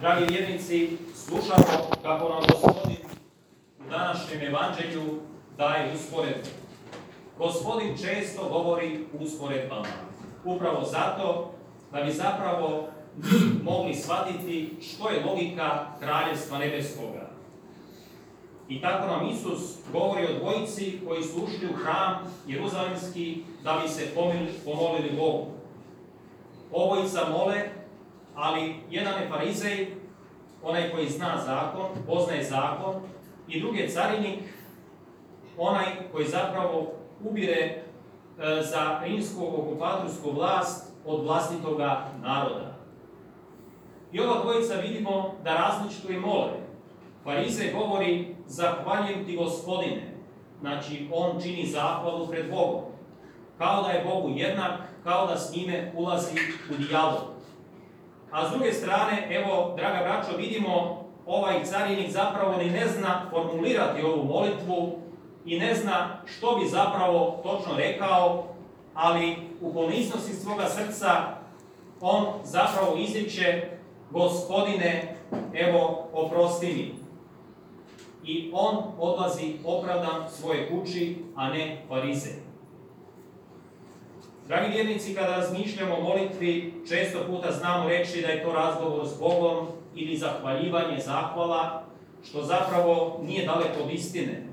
dragi vjernici, slušamo kako nam Gospodin u današnjem evanđelju daje usporedbu. Gospodin često govori usporedbama. Upravo zato da bi zapravo mogli shvatiti što je logika Kraljevstva Nebeskoga. I tako nam Isus govori o dvojici koji su ušli u hram Jeruzalemski da bi se pomolili Bogu. Obojica mole, ali jedan je farizej, onaj koji zna zakon, poznaje zakon, i drugi je carinik, onaj koji zapravo ubire e, za rimsku okupatorsku vlast od vlastitoga naroda. I ova dvojica vidimo da različito i mole. Farizej govori, zahvaljujem ti gospodine. Znači, on čini zahvalu pred Bogom. Kao da je Bogu jednak, kao da s njime ulazi u dijalog. A s druge strane, evo, draga braćo, vidimo ovaj carinik zapravo ni ne zna formulirati ovu molitvu i ne zna što bi zapravo točno rekao, ali u poniznosti svoga srca on zapravo izriče gospodine, evo, oprosti mi. I on odlazi opravdan svoje kući, a ne farize. Dragi vjernici, kada razmišljamo o molitvi, često puta znamo reći da je to razgovor s Bogom ili zahvaljivanje, zahvala, što zapravo nije daleko od istine.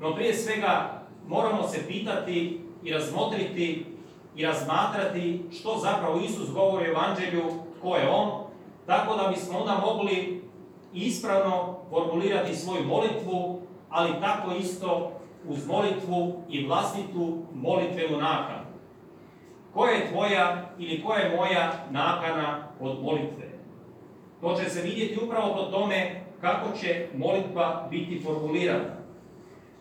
No prije svega moramo se pitati i razmotriti i razmatrati što zapravo Isus govori o Evanđelju, ko je On, tako da bismo onda mogli ispravno formulirati svoju molitvu, ali tako isto uz molitvu i vlastitu molitvenu nakanu. Koja je tvoja ili koja je moja nakana od molitve? To će se vidjeti upravo po tome kako će molitva biti formulirana.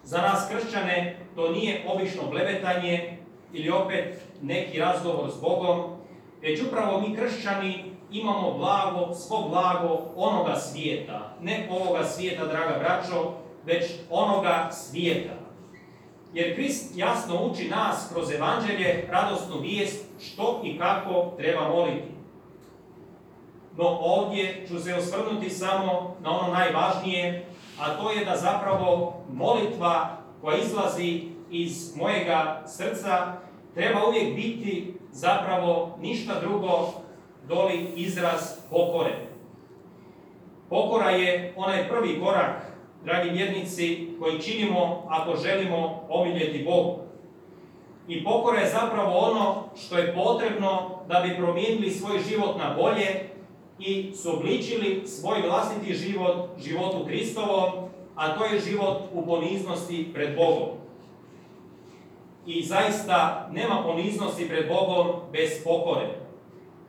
Za nas kršćane to nije obično blebetanje ili opet neki razgovor s Bogom, već upravo mi kršćani imamo blago, svo blago onoga svijeta. Ne ovoga svijeta, draga braćo, već onoga svijeta. Jer Krist jasno uči nas kroz evanđelje radosnu vijest što i kako treba moliti. No ovdje ću se osvrnuti samo na ono najvažnije, a to je da zapravo molitva koja izlazi iz mojega srca treba uvijek biti zapravo ništa drugo doli izraz pokore. Pokora je onaj prvi korak, dragi vjernici, koji činimo ako želimo omiljeti Bogu. I pokora je zapravo ono što je potrebno da bi promijenili svoj život na bolje i suobličili svoj vlastiti život životu Kristovom, a to je život u poniznosti pred Bogom. I zaista nema poniznosti pred Bogom bez pokore.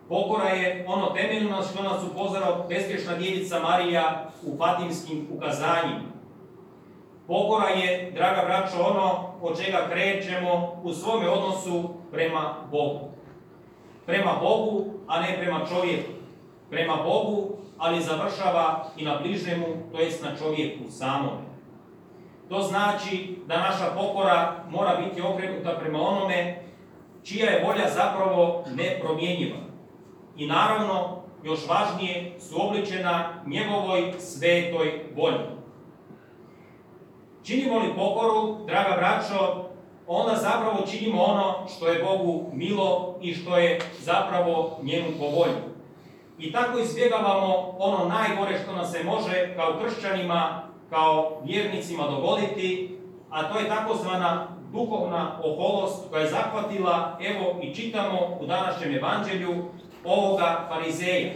Pokora je ono temeljno što nas upozorao bezgrešna djevica Marija u fatimskim ukazanjima. Pokora je, draga braćo, ono od čega krećemo u svome odnosu prema Bogu. Prema Bogu, a ne prema čovjeku. Prema Bogu, ali završava i na bližnjemu, to jest na čovjeku samome. To znači da naša pokora mora biti okrenuta prema onome čija je volja zapravo nepromjenjiva. I naravno, još važnije, su obličena njegovoj svetoj volji. Činimo li pokoru, draga braćo, onda zapravo činimo ono što je Bogu milo i što je zapravo njemu po volji. I tako izbjegavamo ono najgore što nas se može kao kršćanima, kao vjernicima dogoditi, a to je takozvana duhovna oholost koja je zahvatila, evo i čitamo u današnjem evanđelju, ovoga farizeja,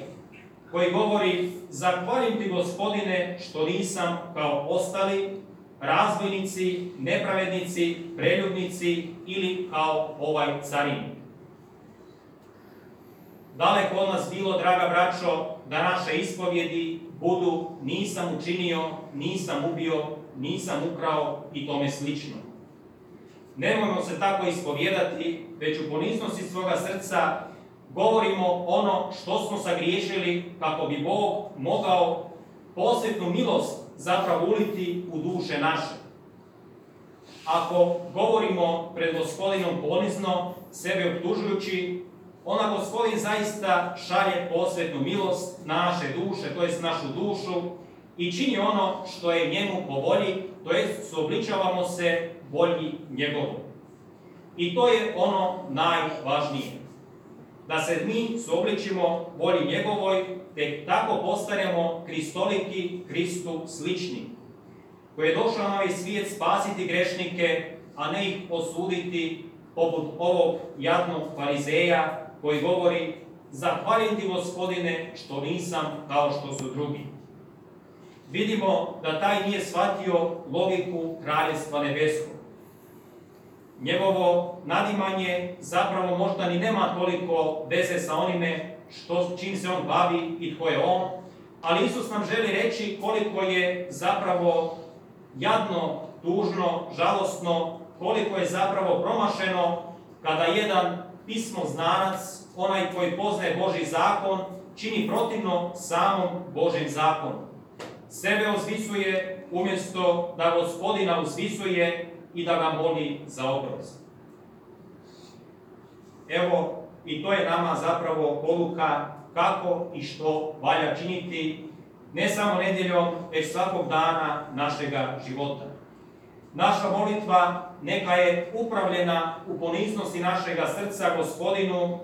koji govori, zahvalim ti gospodine što nisam kao ostali, razbojnici, nepravednici, preljubnici ili kao ovaj carinik. Daleko od nas bilo, draga braćo, da naše ispovjedi budu nisam učinio, nisam ubio, nisam ukrao i tome slično. Nemojmo se tako ispovjedati, već u poniznosti svoga srca govorimo ono što smo sagriješili kako bi Bog mogao posvetnu milost zapravo uliti u duše naše. Ako govorimo pred gospodinom ponizno, sebe optužujući, ona gospodin zaista šalje posvetnu milost na naše duše, to jest našu dušu, i čini ono što je njemu po volji, to jest suobličavamo se volji njegovom. I to je ono najvažnije. Da se mi suobličimo volji njegovoj, te tako postanemo kristoliki, Kristu slični, koji je došao na ovaj svijet spasiti grešnike, a ne ih osuditi poput ovog jadnog farizeja koji govori Zahvalim ti gospodine što nisam kao što su drugi. Vidimo da taj nije shvatio logiku kraljestva nebeskog. Njegovo nadimanje zapravo možda ni nema toliko veze sa onime što, čim se on bavi i tko je on, ali Isus nam želi reći koliko je zapravo jadno, tužno, žalostno, koliko je zapravo promašeno kada jedan pismo znanac, onaj koji poznaje Boži zakon, čini protivno samom Božim zakonu. Sebe uzvisuje umjesto da gospodina uzvisuje i da ga moli za oprost. Evo, i to je nama zapravo poruka kako i što valja činiti, ne samo nedjeljom, već svakog dana našega života. Naša molitva neka je upravljena u poniznosti našega srca gospodinu,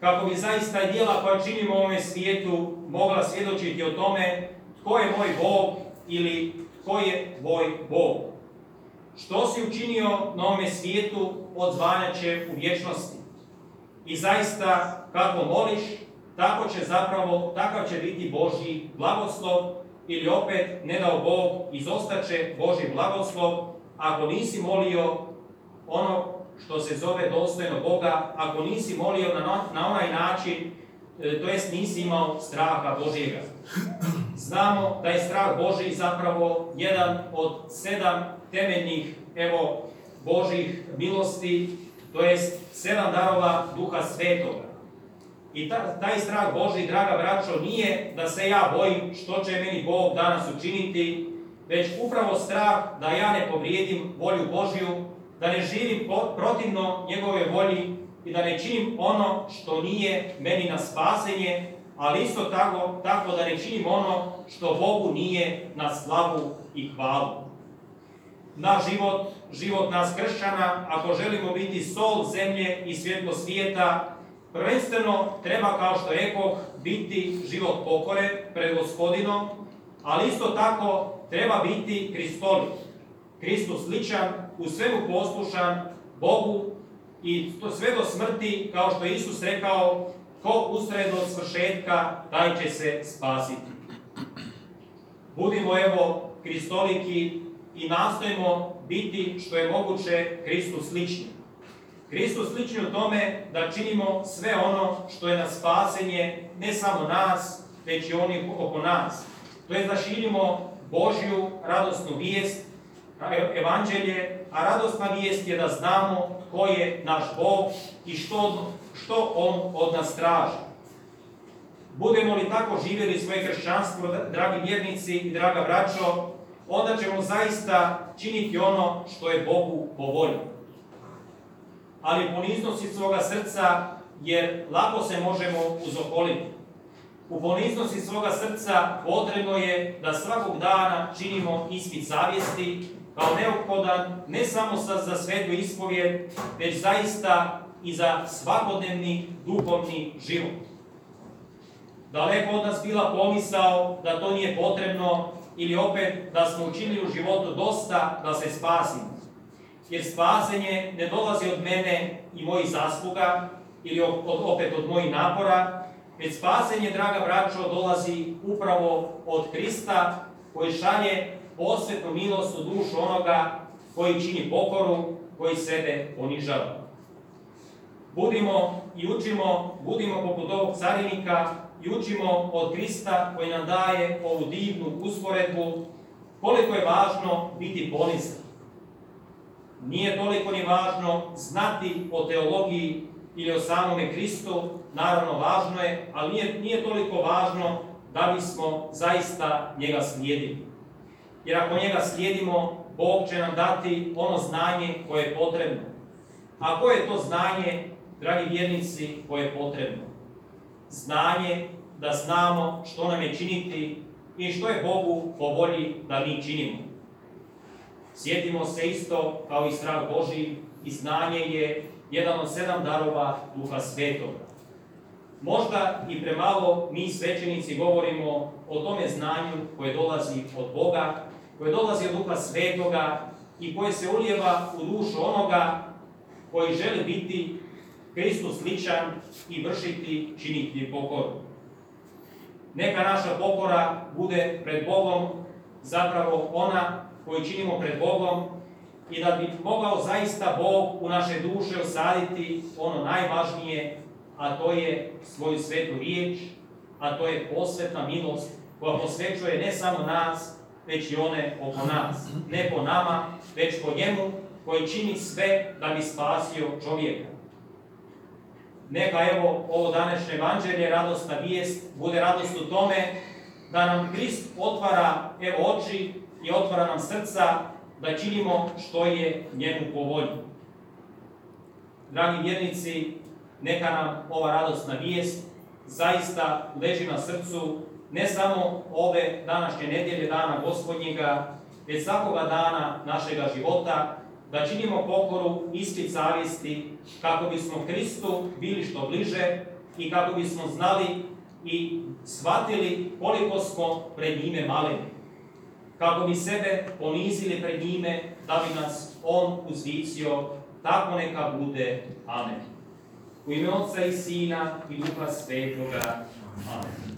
kako bi zaista i dijela koja činimo u ovome svijetu mogla svjedočiti o tome tko je moj Bog ili tko je tvoj Bog. Što si učinio na ovome svijetu, odzvanjat će u vječnosti. I zaista, kako moliš, tako će zapravo, takav će biti Božji blagoslov, ili opet, ne dao Bog, izostaće Božji blagoslov, ako nisi molio ono što se zove dostojno Boga, ako nisi molio na, na onaj način, to jest nisi imao straha Božjega. Znamo da je strah Božji zapravo jedan od sedam temeljnih evo, Božih milosti, to jest sedam darova Duha Svetoga. I taj strah Božji, draga braćo, nije da se ja bojim što će meni Bog danas učiniti, već upravo strah da ja ne povrijedim volju Božju, da ne živim protivno njegove volji i da ne činim ono što nije meni na spasenje, ali isto tako, tako da ne činim ono što Bogu nije na slavu i hvalu. Na život, život nas kršćana, ako želimo biti sol zemlje i svjetlo svijeta, prvenstveno treba, kao što rekao, biti život pokore pred gospodinom, ali isto tako treba biti kristolit. Kristu sličan, u svemu poslušan Bogu i to sve do smrti, kao što je Isus rekao, ko ustraje do svršetka, taj će se spasiti. Budimo evo kristoliki i nastojimo biti što je moguće Kristu slični. Kristu slični u tome da činimo sve ono što je na spasenje ne samo nas, već i onih oko nas. To je da širimo Božju radosnu vijest, evanđelje, a radosna vijest je da znamo tko je naš Bog i što, što On od nas traži. Budemo li tako živjeli svoje kršćanstvo, dragi vjernici i draga braćo, onda ćemo zaista činiti ono što je Bogu po volji. Ali poniznosti svoga srca, jer lako se možemo uzokoliti. U poniznosti svoga srca potrebno je da svakog dana činimo ispit savjesti kao neophodan ne samo za, za svetu ispovjed, već zaista i za svakodnevni duhovni život. Daleko od nas bila pomisao da to nije potrebno ili opet da smo učinili u životu dosta da se spasimo. Jer spasenje ne dolazi od mene i mojih zasluga ili opet od mojih napora, već spasenje, draga braćo, dolazi upravo od Krista koji šalje posvetnu milost u dušu onoga koji čini pokoru, koji sebe ponižava. Budimo i učimo, budimo poput ovog carinika i učimo od Krista koji nam daje ovu divnu usporedbu koliko je važno biti ponizan. Nije toliko ni važno znati o teologiji ili o samome Kristu, naravno važno je, ali nije, nije toliko važno da bismo zaista njega slijedili. Jer ako njega slijedimo, Bog će nam dati ono znanje koje je potrebno. A koje je to znanje? dragi vjernici, koje je potrebno. Znanje da znamo što nam je činiti i što je Bogu po volji da mi činimo. Sjetimo se isto kao i strah Boži i znanje je jedan od sedam darova Duha Svetoga. Možda i premalo mi svećenici govorimo o tome znanju koje dolazi od Boga, koje dolazi od Duha Svetoga i koje se ulijeva u dušu onoga koji želi biti Kristu sličan i vršiti, činiti pokoru. Neka naša pokora bude pred Bogom zapravo ona koju činimo pred Bogom i da bi mogao zaista Bog u naše duše osaditi ono najvažnije, a to je svoju svetu riječ, a to je posvetna milost koja posvećuje ne samo nas, već i one oko nas. Ne po nama, već po njemu koji čini sve da bi spasio čovjeka. Neka evo ovo današnje evanđelje, radosna vijest, bude radost u tome da nam Krist otvara evo oči i otvara nam srca da činimo što je njemu po volji. Dragi vjernici, neka nam ova radosna vijest zaista leži na srcu ne samo ove današnje nedjelje, dana gospodnjega, već svakoga dana našega života, da činimo pokoru isti savjesti kako bismo Kristu bili što bliže i kako bismo znali i shvatili koliko smo pred njime maleni. Kako bi sebe ponizili pred njime da bi nas On uzvicio, tako neka bude. Amen. U ime Otca i Sina i Duha Svetoga. Amen.